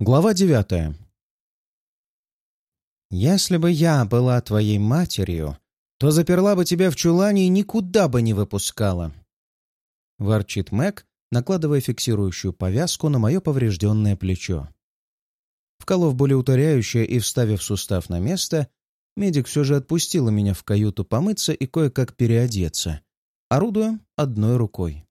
Глава девятая. «Если бы я была твоей матерью, то заперла бы тебя в чулане и никуда бы не выпускала», — ворчит Мэг, накладывая фиксирующую повязку на мое поврежденное плечо. Вколов болеутворяющее и вставив сустав на место, медик все же отпустила меня в каюту помыться и кое-как переодеться, орудуя одной рукой.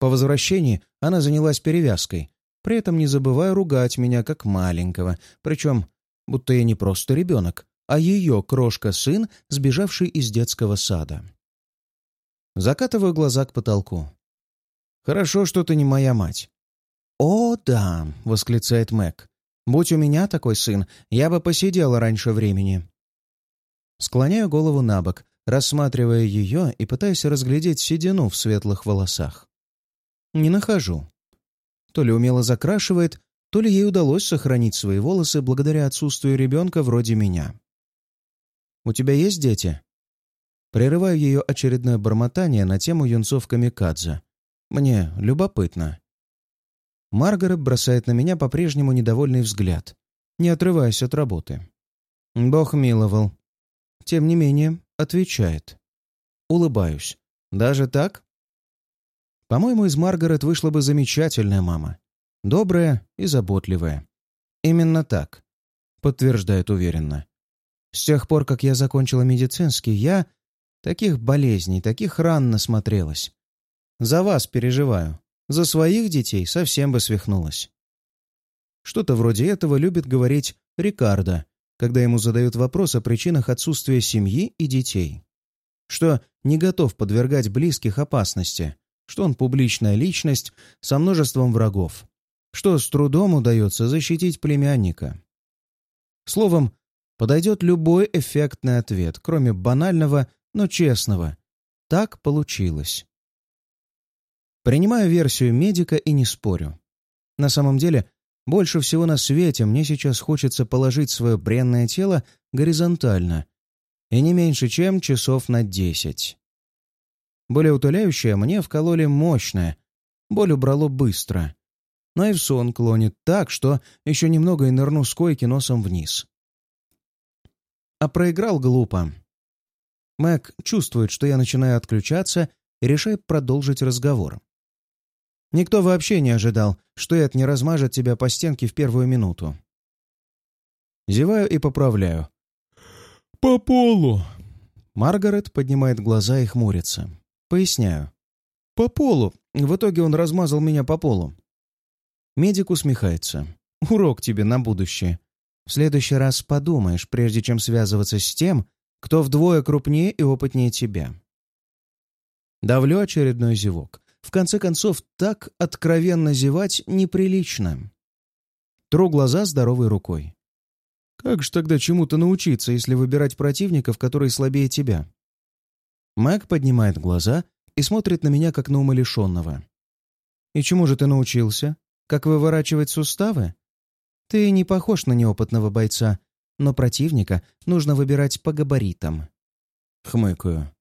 По возвращении она занялась перевязкой, при этом не забывая ругать меня как маленького, причем будто я не просто ребенок, а ее крошка-сын, сбежавший из детского сада. Закатываю глаза к потолку. «Хорошо, что ты не моя мать». «О, да!» — восклицает Мэг. «Будь у меня такой сын, я бы посидела раньше времени». Склоняю голову на бок, рассматривая ее и пытаясь разглядеть седину в светлых волосах. Не нахожу. То ли умело закрашивает, то ли ей удалось сохранить свои волосы благодаря отсутствию ребенка вроде меня. «У тебя есть дети?» Прерываю ее очередное бормотание на тему юнцов Камикадзе. Мне любопытно. Маргарет бросает на меня по-прежнему недовольный взгляд, не отрываясь от работы. Бог миловал. Тем не менее, отвечает. Улыбаюсь. Даже так? По-моему, из Маргарет вышла бы замечательная мама. Добрая и заботливая. Именно так, подтверждает уверенно. С тех пор, как я закончила медицинский, я таких болезней, таких ран насмотрелась. За вас переживаю. За своих детей совсем бы свихнулась. Что-то вроде этого любит говорить Рикардо, когда ему задают вопрос о причинах отсутствия семьи и детей. Что не готов подвергать близких опасности, что он публичная личность со множеством врагов, что с трудом удается защитить племянника. Словом, подойдет любой эффектный ответ, кроме банального, но честного. Так получилось. Принимаю версию медика и не спорю. На самом деле, больше всего на свете мне сейчас хочется положить свое бренное тело горизонтально и не меньше, чем часов на десять. Более утоляющее мне вкололи мощное, боль убрало быстро. Но и в сон клонит так, что еще немного и нырну с койки носом вниз. А проиграл глупо. Мэг чувствует, что я начинаю отключаться и решает продолжить разговор. Никто вообще не ожидал, что Эд не размажет тебя по стенке в первую минуту. Зеваю и поправляю. «По полу!» Маргарет поднимает глаза и хмурится. Поясняю. «По полу. В итоге он размазал меня по полу». Медик усмехается. «Урок тебе на будущее. В следующий раз подумаешь, прежде чем связываться с тем, кто вдвое крупнее и опытнее тебя». Давлю очередной зевок. В конце концов, так откровенно зевать неприлично. Тру глаза здоровой рукой. Как же тогда чему-то научиться, если выбирать противников, которые слабее тебя? Мэг поднимает глаза и смотрит на меня, как на умалишенного. «И чему же ты научился? Как выворачивать суставы? Ты не похож на неопытного бойца, но противника нужно выбирать по габаритам». Хмыкаю.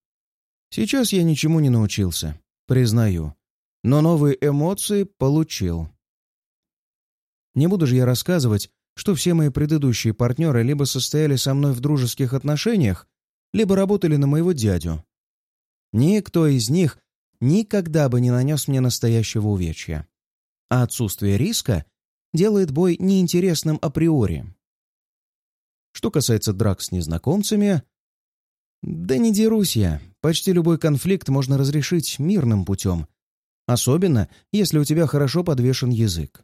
«Сейчас я ничему не научился, признаю, но новые эмоции получил». Не буду же я рассказывать, что все мои предыдущие партнеры либо состояли со мной в дружеских отношениях, либо работали на моего дядю. Никто из них никогда бы не нанес мне настоящего увечья. А отсутствие риска делает бой неинтересным априори. Что касается драк с незнакомцами, да не дерусь я. Почти любой конфликт можно разрешить мирным путем. Особенно, если у тебя хорошо подвешен язык.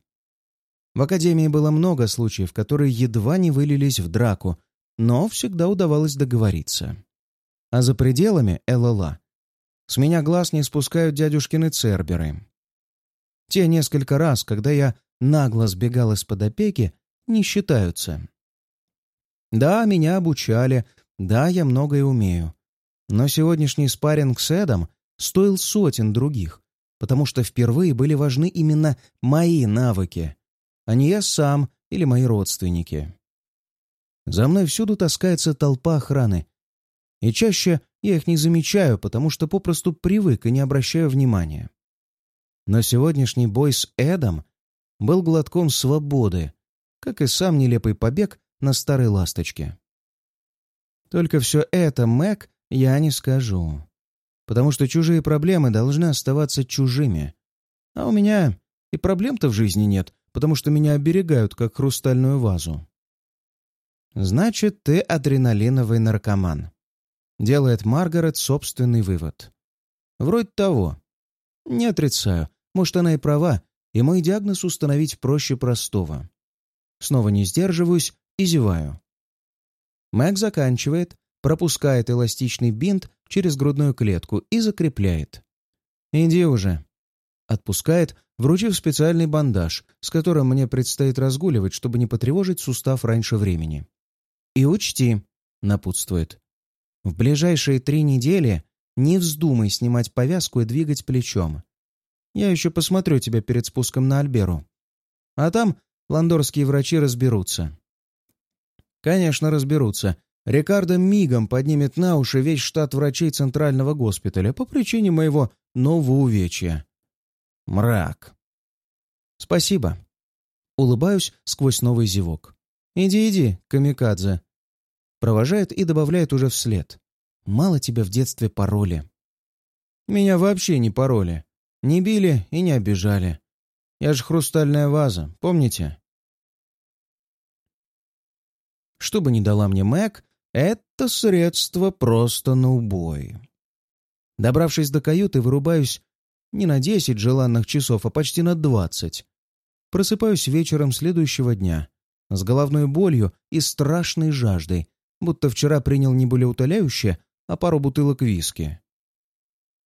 В Академии было много случаев, которые едва не вылились в драку, но всегда удавалось договориться. А за пределами ЛЛА с меня глаз не спускают дядюшкины церберы. Те несколько раз, когда я нагло сбегал из-под опеки, не считаются. Да, меня обучали, да, я многое умею. Но сегодняшний спарринг с Эдом стоил сотен других, потому что впервые были важны именно мои навыки, а не я сам или мои родственники. За мной всюду таскается толпа охраны, и чаще я их не замечаю, потому что попросту привык и не обращаю внимания. Но сегодняшний бой с Эдом был глотком свободы, как и сам нелепый побег на старой ласточке. Только все это, Мэг, я не скажу. Потому что чужие проблемы должны оставаться чужими. А у меня и проблем-то в жизни нет, потому что меня оберегают, как хрустальную вазу. «Значит, ты адреналиновый наркоман», — делает Маргарет собственный вывод. «Вроде того. Не отрицаю. Может, она и права, и мой диагноз установить проще простого. Снова не сдерживаюсь и зеваю. Мэг заканчивает, пропускает эластичный бинт через грудную клетку и закрепляет. «Иди уже». Отпускает, вручив специальный бандаж, с которым мне предстоит разгуливать, чтобы не потревожить сустав раньше времени. «И учти», — напутствует, — «в ближайшие три недели не вздумай снимать повязку и двигать плечом. Я еще посмотрю тебя перед спуском на Альберу. А там ландорские врачи разберутся». «Конечно, разберутся. Рикардо мигом поднимет на уши весь штат врачей Центрального госпиталя по причине моего нового увечья. Мрак. Спасибо. Улыбаюсь сквозь новый зевок. Иди, иди, камикадзе. Провожает и добавляет уже вслед. Мало тебя в детстве пароли. Меня вообще не пароли. Не били и не обижали. Я же хрустальная ваза, помните? Что бы ни дала мне Мэг, это средство просто на убой. Добравшись до каюты, вырубаюсь не на десять желанных часов, а почти на двадцать. Просыпаюсь вечером следующего дня с головной болью и страшной жаждой, будто вчера принял не болеутоляющее, а пару бутылок виски.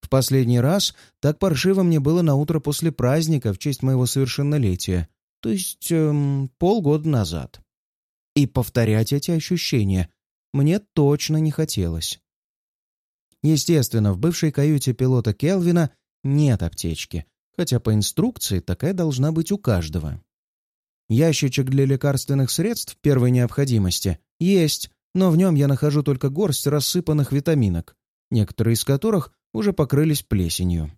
В последний раз так паршиво мне было на утро после праздника в честь моего совершеннолетия, то есть эм, полгода назад. И повторять эти ощущения мне точно не хотелось. Естественно, в бывшей каюте пилота Келвина нет аптечки, хотя по инструкции такая должна быть у каждого. Ящичек для лекарственных средств первой необходимости есть, но в нем я нахожу только горсть рассыпанных витаминок, некоторые из которых уже покрылись плесенью.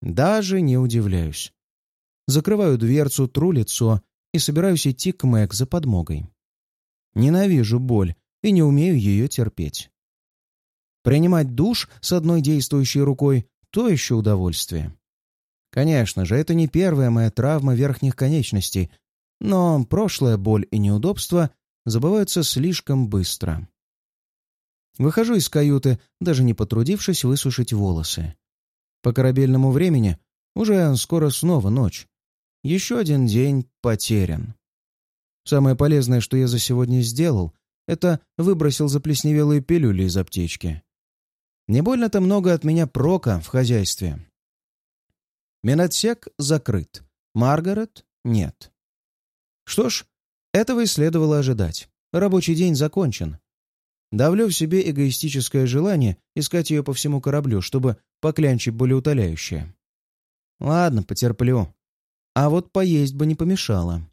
Даже не удивляюсь. Закрываю дверцу, тру лицо и собираюсь идти к Мэг за подмогой. Ненавижу боль и не умею ее терпеть. Принимать душ с одной действующей рукой — то еще удовольствие. Конечно же, это не первая моя травма верхних конечностей, но прошлая боль и неудобства забываются слишком быстро. Выхожу из каюты, даже не потрудившись высушить волосы. По корабельному времени уже скоро снова ночь. Еще один день потерян. Самое полезное, что я за сегодня сделал, это выбросил заплесневелые пилюли из аптечки. Не больно-то много от меня прока в хозяйстве. Минотсек закрыт. Маргарет — нет. Что ж, этого и следовало ожидать. Рабочий день закончен. Давлю в себе эгоистическое желание искать ее по всему кораблю, чтобы поклянчить болеутоляющее. Ладно, потерплю. А вот поесть бы не помешало.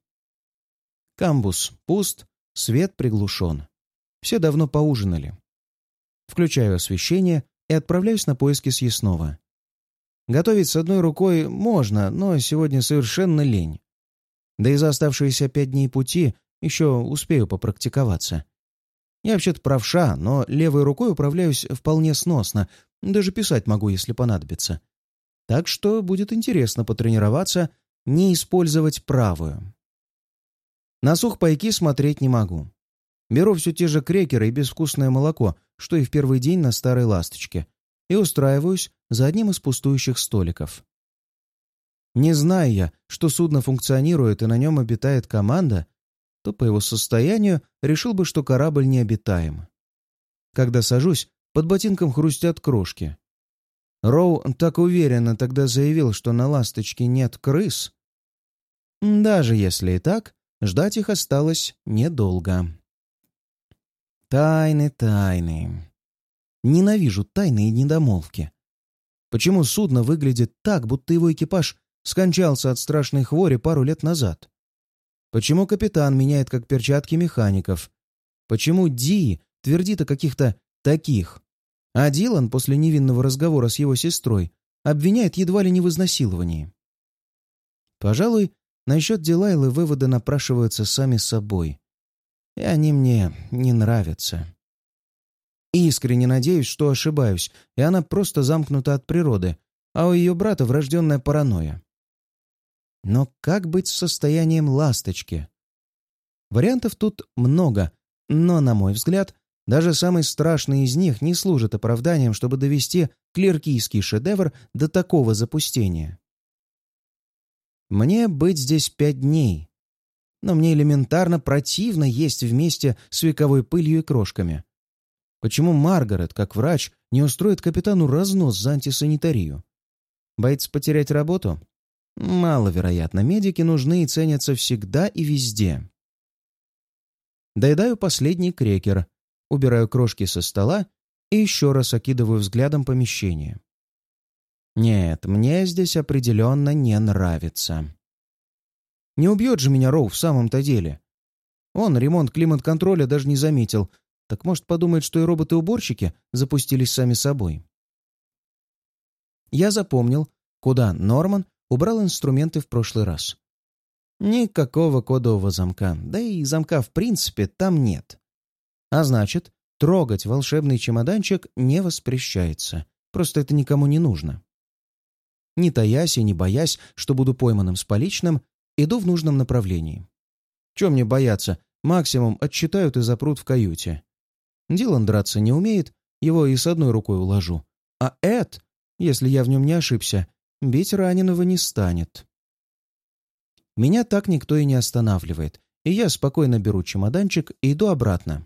Камбус пуст, свет приглушен. Все давно поужинали. Включаю освещение и отправляюсь на поиски съестного. Готовить с одной рукой можно, но сегодня совершенно лень. Да и за оставшиеся пять дней пути еще успею попрактиковаться. Я вообще-то правша, но левой рукой управляюсь вполне сносно, даже писать могу, если понадобится. Так что будет интересно потренироваться, не использовать правую. На сухпайки смотреть не могу. Беру все те же крекеры и безвкусное молоко, что и в первый день на старой ласточке, и устраиваюсь за одним из пустующих столиков. Не зная я, что судно функционирует и на нем обитает команда, то по его состоянию решил бы, что корабль необитаем. Когда сажусь, под ботинком хрустят крошки. Роу так уверенно тогда заявил, что на «Ласточке» нет крыс. Даже если и так, Ждать их осталось недолго. Тайны, тайны. Ненавижу тайны и недомолвки. Почему судно выглядит так, будто его экипаж скончался от страшной хвори пару лет назад? Почему капитан меняет как перчатки механиков? Почему Ди твердит о каких-то таких? А Дилан после невинного разговора с его сестрой обвиняет едва ли не в изнасиловании. Пожалуй, насчет Дилайлы выводы напрашиваются сами собой. И они мне не нравятся. Искренне надеюсь, что ошибаюсь, и она просто замкнута от природы, а у ее брата врожденная паранойя. Но как быть с состоянием ласточки? Вариантов тут много, но, на мой взгляд, даже самый страшный из них не служит оправданием, чтобы довести клеркийский шедевр до такого запустения. Мне быть здесь пять дней, но мне элементарно противно есть вместе с вековой пылью и крошками. Почему Маргарет, как врач, не устроит капитану разнос за антисанитарию? Боится потерять работу? Маловероятно, медики нужны и ценятся всегда и везде. Доедаю последний крекер, убираю крошки со стола и еще раз окидываю взглядом помещение. Нет, мне здесь определенно не нравится. Не убьет же меня Роу в самом-то деле. Он ремонт климат-контроля даже не заметил, так может подумает, что и роботы-уборщики запустились сами собой. Я запомнил, куда Норман убрал инструменты в прошлый раз. Никакого кодового замка, да и замка в принципе там нет. А значит, трогать волшебный чемоданчик не воспрещается. Просто это никому не нужно. Не таясь и не боясь, что буду пойманным с поличным, иду в нужном направлении. Чем мне бояться? Максимум отчитают и запрут в каюте. Дилан драться не умеет, его и с одной рукой уложу. А Эд, если я в нем не ошибся, бить раненого не станет. Меня так никто и не останавливает, и я спокойно беру чемоданчик и иду обратно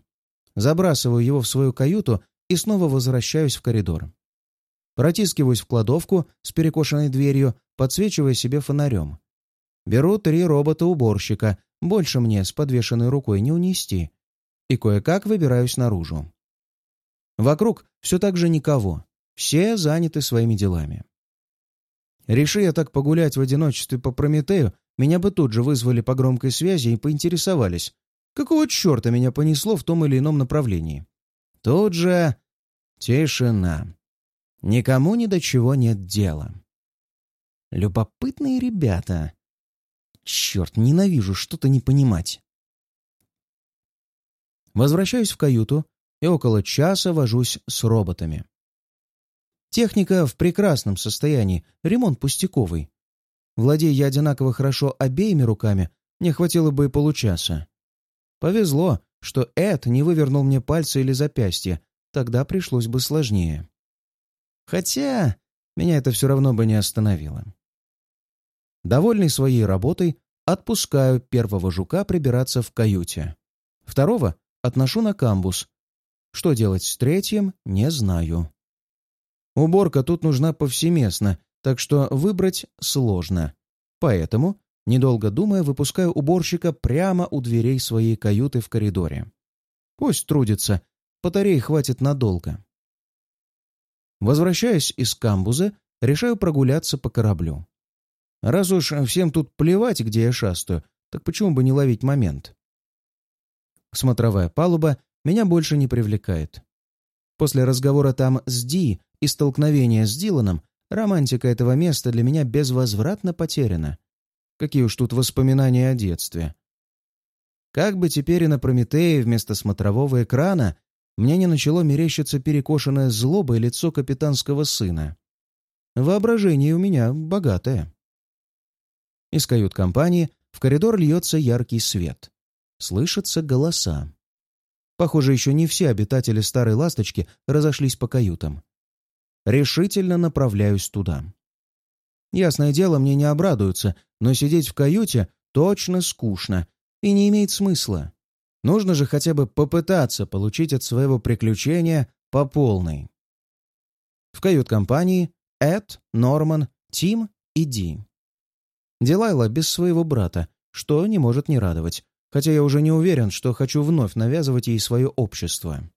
забрасываю его в свою каюту и снова возвращаюсь в коридор. Протискиваюсь в кладовку с перекошенной дверью, подсвечивая себе фонарем. Беру три робота-уборщика, больше мне с подвешенной рукой не унести, и кое-как выбираюсь наружу. Вокруг все так же никого, все заняты своими делами. Реши я так погулять в одиночестве по Прометею, меня бы тут же вызвали по громкой связи и поинтересовались, Какого черта меня понесло в том или ином направлении? Тут же тишина. Никому ни до чего нет дела. Любопытные ребята. Черт, ненавижу что-то не понимать. Возвращаюсь в каюту и около часа вожусь с роботами. Техника в прекрасном состоянии, ремонт пустяковый. Владея я одинаково хорошо обеими руками, мне хватило бы и получаса. Повезло, что Эд не вывернул мне пальцы или запястье, тогда пришлось бы сложнее. Хотя меня это все равно бы не остановило. Довольный своей работой, отпускаю первого жука прибираться в каюте. Второго отношу на камбус. Что делать с третьим, не знаю. Уборка тут нужна повсеместно, так что выбрать сложно. Поэтому Недолго думая, выпускаю уборщика прямо у дверей своей каюты в коридоре. Пусть трудится, батареи хватит надолго. Возвращаясь из камбуза, решаю прогуляться по кораблю. Раз уж всем тут плевать, где я шастаю, так почему бы не ловить момент? Смотровая палуба меня больше не привлекает. После разговора там с Ди и столкновения с Диланом романтика этого места для меня безвозвратно потеряна. Какие уж тут воспоминания о детстве. Как бы теперь и на Прометее вместо смотрового экрана мне не начало мерещиться перекошенное злобой лицо капитанского сына. Воображение у меня богатое. Из кают-компании в коридор льется яркий свет. Слышатся голоса. Похоже, еще не все обитатели Старой Ласточки разошлись по каютам. Решительно направляюсь туда. Ясное дело, мне не обрадуются, но сидеть в каюте точно скучно и не имеет смысла. Нужно же хотя бы попытаться получить от своего приключения по полной. В кают-компании Эд, Норман, Тим и Ди. Дилайла без своего брата, что не может не радовать, хотя я уже не уверен, что хочу вновь навязывать ей свое общество.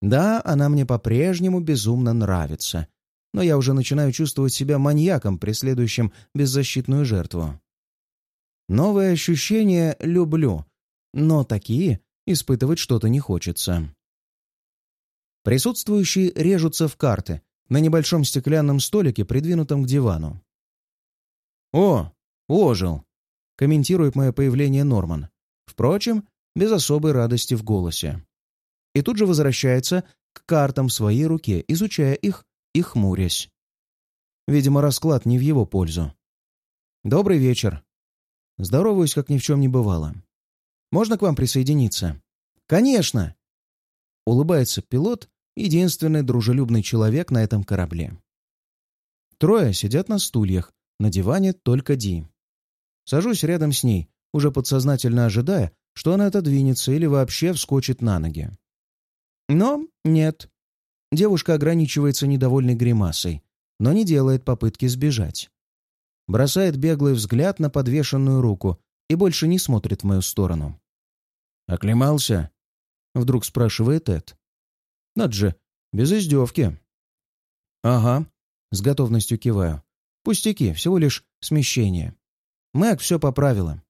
Да, она мне по-прежнему безумно нравится, но я уже начинаю чувствовать себя маньяком, преследующим беззащитную жертву. Новые ощущения люблю, но такие испытывать что-то не хочется. Присутствующие режутся в карты на небольшом стеклянном столике, придвинутом к дивану. «О, ожил!» Комментирует мое появление Норман. Впрочем, без особой радости в голосе. И тут же возвращается к картам в своей руке, изучая их и хмурясь. Видимо, расклад не в его пользу. «Добрый вечер». Здороваюсь, как ни в чем не бывало. «Можно к вам присоединиться?» «Конечно!» Улыбается пилот, единственный дружелюбный человек на этом корабле. Трое сидят на стульях, на диване только Ди. Сажусь рядом с ней, уже подсознательно ожидая, что она отодвинется или вообще вскочит на ноги. Но нет. Девушка ограничивается недовольной гримасой, но не делает попытки сбежать. Бросает беглый взгляд на подвешенную руку и больше не смотрит в мою сторону. «Оклемался?» — вдруг спрашивает Эд. «Над же, без издевки». «Ага», — с готовностью киваю. «Пустяки, всего лишь смещение. Мэг все поправила».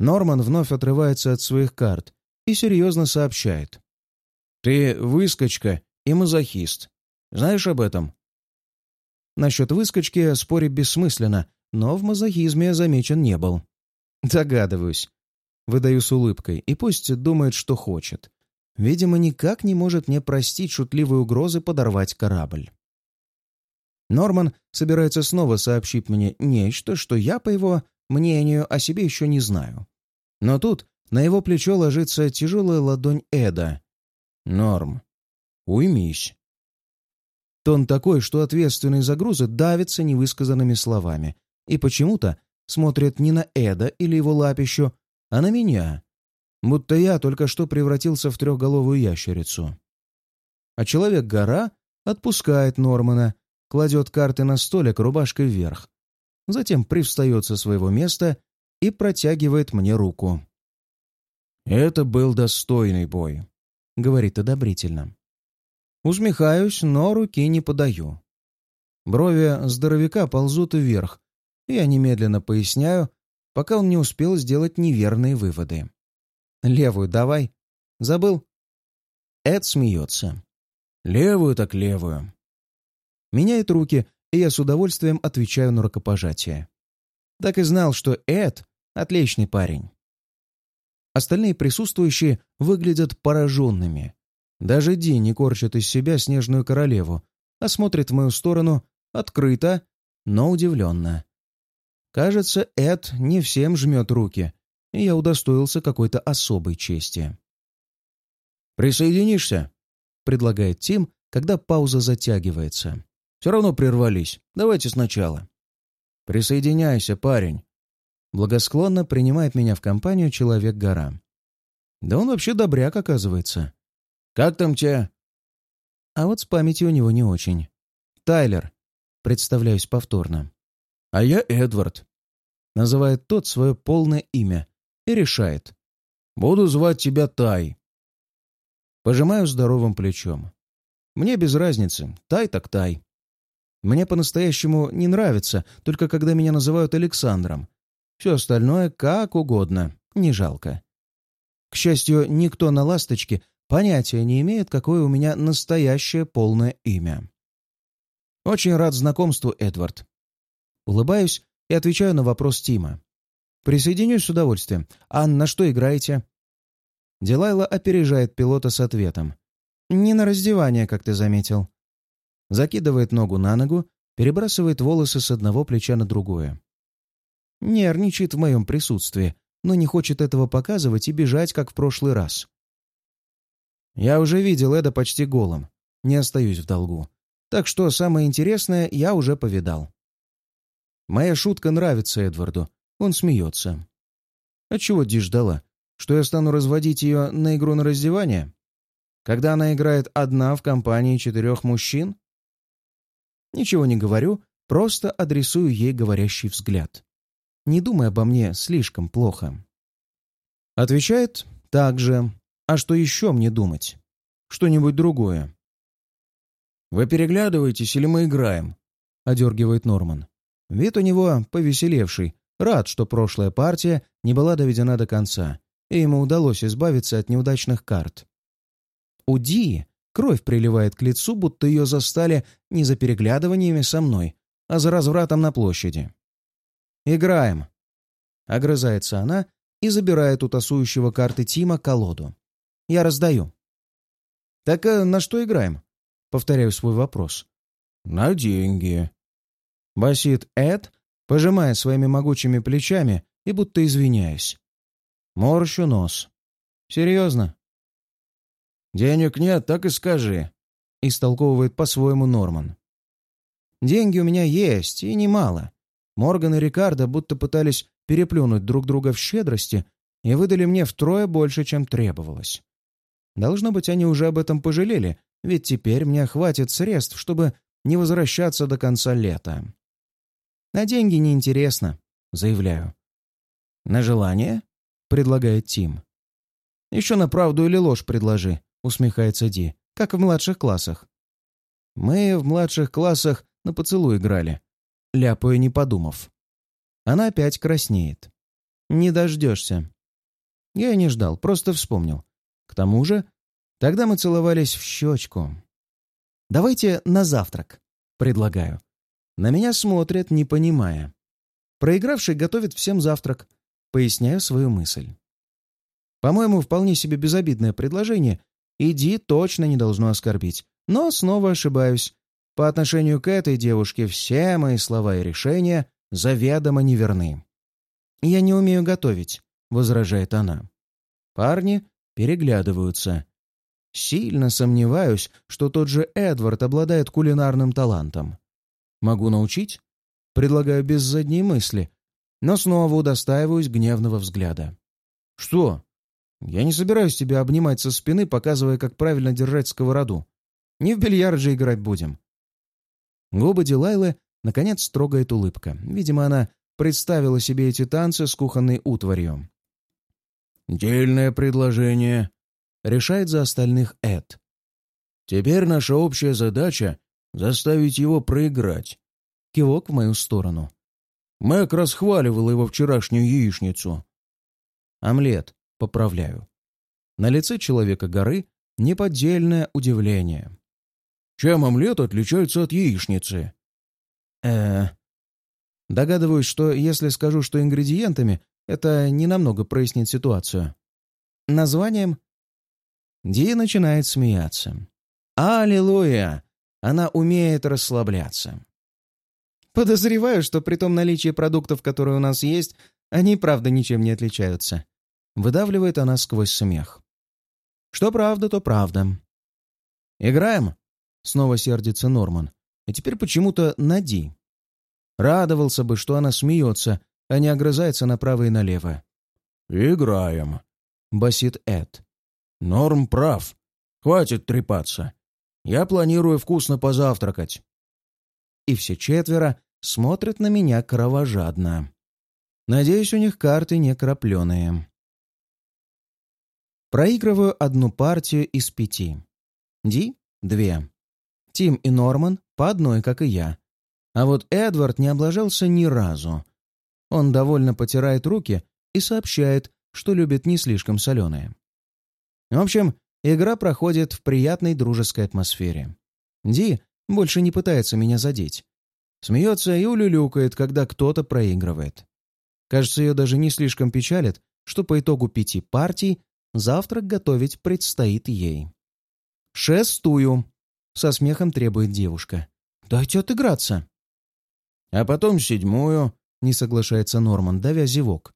Норман вновь отрывается от своих карт и серьезно сообщает. «Ты выскочка и мазохист. Знаешь об этом?» Насчет выскочки спорить бессмысленно, но в мазохизме замечен не был. Догадываюсь. Выдаю с улыбкой, и пусть думает, что хочет. Видимо, никак не может мне простить шутливые угрозы подорвать корабль. Норман собирается снова сообщить мне нечто, что я, по его мнению, о себе еще не знаю. Но тут на его плечо ложится тяжелая ладонь Эда. «Норм, уймись». Тон такой, что ответственный за грузы давится невысказанными словами. И почему-то смотрит не на Эда или его лапищу, а на меня. Будто я только что превратился в трехголовую ящерицу. А Человек-гора отпускает Нормана, кладет карты на столик рубашкой вверх. Затем привстает со своего места и протягивает мне руку. «Это был достойный бой», — говорит одобрительно. Усмехаюсь, но руки не подаю. Брови здоровяка ползут вверх, и я немедленно поясняю, пока он не успел сделать неверные выводы. «Левую давай. Забыл?» Эд смеется. «Левую так левую». Меняет руки, и я с удовольствием отвечаю на рукопожатие. Так и знал, что Эд — отличный парень. Остальные присутствующие выглядят пораженными. Даже Ди не корчит из себя снежную королеву, а смотрит в мою сторону открыто, но удивленно. Кажется, Эд не всем жмет руки, и я удостоился какой-то особой чести. «Присоединишься?» — предлагает Тим, когда пауза затягивается. «Все равно прервались. Давайте сначала». «Присоединяйся, парень». Благосклонно принимает меня в компанию Человек-гора. Да он вообще добряк, оказывается. Как там тебя?» А вот с памятью у него не очень. «Тайлер», — представляюсь повторно. «А я Эдвард», — называет тот свое полное имя и решает. «Буду звать тебя Тай». Пожимаю здоровым плечом. Мне без разницы, Тай так Тай. Мне по-настоящему не нравится, только когда меня называют Александром. Все остальное как угодно, не жалко. К счастью, никто на «Ласточке» понятия не имеет, какое у меня настоящее полное имя. Очень рад знакомству, Эдвард. Улыбаюсь и отвечаю на вопрос Тима. Присоединюсь с удовольствием. А на что играете? Дилайла опережает пилота с ответом. Не на раздевание, как ты заметил. Закидывает ногу на ногу, перебрасывает волосы с одного плеча на другое. Нервничает в моем присутствии, но не хочет этого показывать и бежать, как в прошлый раз. Я уже видел Эда почти голым. Не остаюсь в долгу. Так что самое интересное я уже повидал. Моя шутка нравится Эдварду. Он смеется. А чего Ди ждала? Что я стану разводить ее на игру на раздевание? Когда она играет одна в компании четырех мужчин? Ничего не говорю, просто адресую ей говорящий взгляд. Не думай обо мне слишком плохо. Отвечает так же, а что еще мне думать? Что-нибудь другое. «Вы переглядываетесь или мы играем?» — одергивает Норман. Вид у него повеселевший, рад, что прошлая партия не была доведена до конца, и ему удалось избавиться от неудачных карт. У Ди кровь приливает к лицу, будто ее застали не за переглядываниями со мной, а за развратом на площади. «Играем!» Огрызается она и забирает у тасующего карты Тима колоду. Я раздаю. «Так а на что играем?» Повторяю свой вопрос. «На деньги». Басит Эд, пожимая своими могучими плечами и будто извиняясь. Морщу нос. «Серьезно?» «Денег нет, так и скажи», — истолковывает по-своему Норман. «Деньги у меня есть, и немало. Морган и Рикардо будто пытались переплюнуть друг друга в щедрости и выдали мне втрое больше, чем требовалось. Должно быть, они уже об этом пожалели, ведь теперь мне хватит средств, чтобы не возвращаться до конца лета. На деньги неинтересно, заявляю. На желание? предлагает Тим. Еще на правду или ложь предложи, усмехается Ди, как в младших классах. Мы в младших классах на поцелуй играли, ляпаю не подумав. Она опять краснеет. Не дождешься. Я не ждал, просто вспомнил. К тому же, тогда мы целовались в щечку. «Давайте на завтрак», — предлагаю. На меня смотрят, не понимая. Проигравший готовит всем завтрак. Поясняю свою мысль. По-моему, вполне себе безобидное предложение. Иди точно не должно оскорбить. Но снова ошибаюсь. По отношению к этой девушке все мои слова и решения заведомо неверны. «Я не умею готовить», — возражает она. Парни переглядываются. Сильно сомневаюсь, что тот же Эдвард обладает кулинарным талантом. Могу научить? Предлагаю без задней мысли, но снова удостаиваюсь гневного взгляда. «Что? Я не собираюсь тебя обнимать со спины, показывая, как правильно держать сковороду. Не в бильярд же играть будем». Губы Дилайлы наконец трогает улыбка. Видимо, она представила себе эти танцы с кухонной утварью. «Дельное предложение», — решает за остальных Эд. «Теперь наша общая задача — заставить его проиграть». Кивок в мою сторону. Мэг расхваливал его вчерашнюю яичницу. «Омлет», — поправляю. На лице человека горы неподдельное удивление. «Чем омлет отличается от яичницы?» э Догадываюсь, что если скажу, что ингредиентами, это ненамного прояснит ситуацию. Названием? Ди начинает смеяться. Аллилуйя! Она умеет расслабляться. Подозреваю, что при том наличии продуктов, которые у нас есть, они, правда, ничем не отличаются. Выдавливает она сквозь смех. Что правда, то правда. «Играем?» — снова сердится Норман. И теперь почему-то на Ди. Радовался бы, что она смеется, а не огрызается направо и налево. «Играем», — басит Эд. «Норм прав. Хватит трепаться. Я планирую вкусно позавтракать». И все четверо смотрят на меня кровожадно. Надеюсь, у них карты не крапленые. Проигрываю одну партию из пяти. Ди — две. Тим и Норман — по одной, как и я. А вот Эдвард не облажался ни разу. Он довольно потирает руки и сообщает, что любит не слишком соленые. В общем, игра проходит в приятной дружеской атмосфере. Ди больше не пытается меня задеть. Смеется и улюлюкает, когда кто-то проигрывает. Кажется, ее даже не слишком печалит, что по итогу пяти партий завтрак готовить предстоит ей. «Шестую!» — со смехом требует девушка. «Дайте отыграться!» «А потом седьмую!» Не соглашается Норман, давя зевок.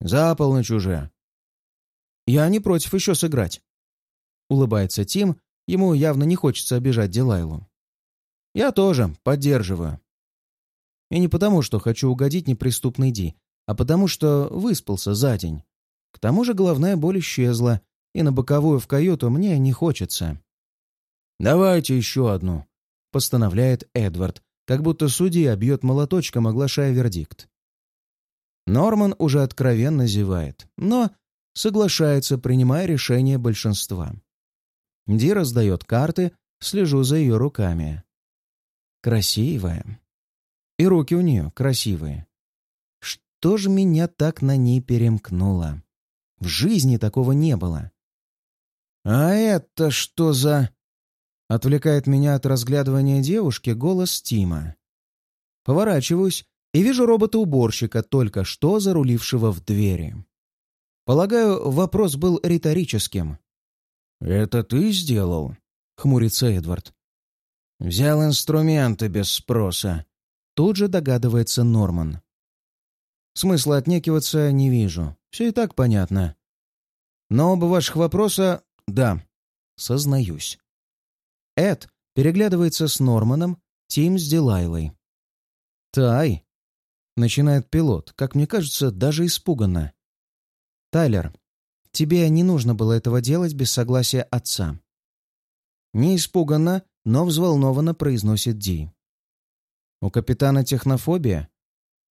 «За полночь уже!» «Я не против еще сыграть!» Улыбается Тим, ему явно не хочется обижать Дилайлу. «Я тоже поддерживаю!» И не потому, что хочу угодить неприступной Ди, а потому, что выспался за день. К тому же головная боль исчезла, и на боковую в каюту мне не хочется. «Давайте еще одну», — постановляет Эдвард, как будто судья бьет молоточком, оглашая вердикт. Норман уже откровенно зевает, но соглашается, принимая решение большинства. Ди раздает карты, слежу за ее руками. Красивая. И руки у нее красивые. Что же меня так на ней перемкнуло? В жизни такого не было. «А это что за...» Отвлекает меня от разглядывания девушки голос Тима. Поворачиваюсь и вижу робота-уборщика, только что зарулившего в двери. Полагаю, вопрос был риторическим. «Это ты сделал?» — хмурится Эдвард. «Взял инструменты без спроса». Тут же догадывается Норман. Смысла отнекиваться не вижу. Все и так понятно. Но оба ваших вопроса — да, сознаюсь. Эд переглядывается с Норманом, Тим с Дилайлой. «Тай!» — начинает пилот, как мне кажется, даже испуганно. «Тайлер, тебе не нужно было этого делать без согласия отца». Не испуганно, но взволнованно произносит Ди. «У капитана технофобия?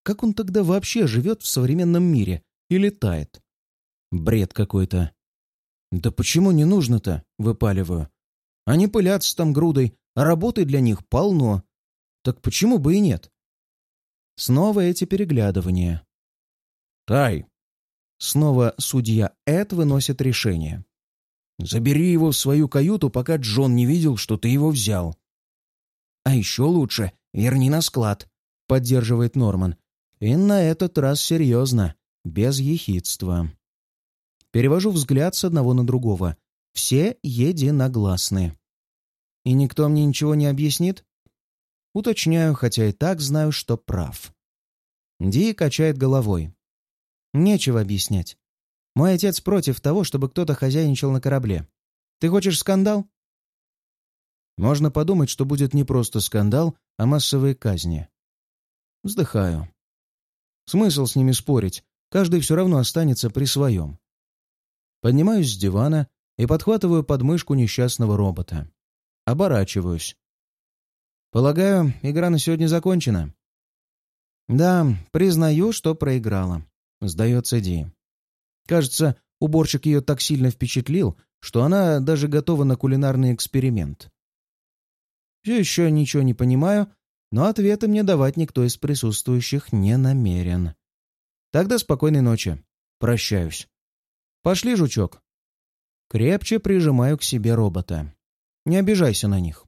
Как он тогда вообще живет в современном мире и летает?» Бред какой-то. «Да почему не нужно-то?» — выпаливаю. «Они пылятся там грудой, а работы для них полно. Так почему бы и нет?» Снова эти переглядывания. «Тай!» Снова судья Эд выносит решение. «Забери его в свою каюту, пока Джон не видел, что ты его взял». «А еще лучше, верни на склад», — поддерживает Норман. И на этот раз серьезно, без ехидства. Перевожу взгляд с одного на другого. Все единогласны. И никто мне ничего не объяснит? Уточняю, хотя и так знаю, что прав. Ди качает головой. Нечего объяснять. Мой отец против того, чтобы кто-то хозяйничал на корабле. Ты хочешь скандал? Можно подумать, что будет не просто скандал, а массовые казни. Вздыхаю. Смысл с ними спорить? Каждый все равно останется при своем. Поднимаюсь с дивана и подхватываю подмышку несчастного робота. Оборачиваюсь. Полагаю, игра на сегодня закончена. Да, признаю, что проиграла. Сдается Ди. Кажется, уборщик ее так сильно впечатлил, что она даже готова на кулинарный эксперимент. Все еще ничего не понимаю, но ответы мне давать никто из присутствующих не намерен. Тогда спокойной ночи. Прощаюсь. «Пошли, жучок!» Крепче прижимаю к себе робота. Не обижайся на них.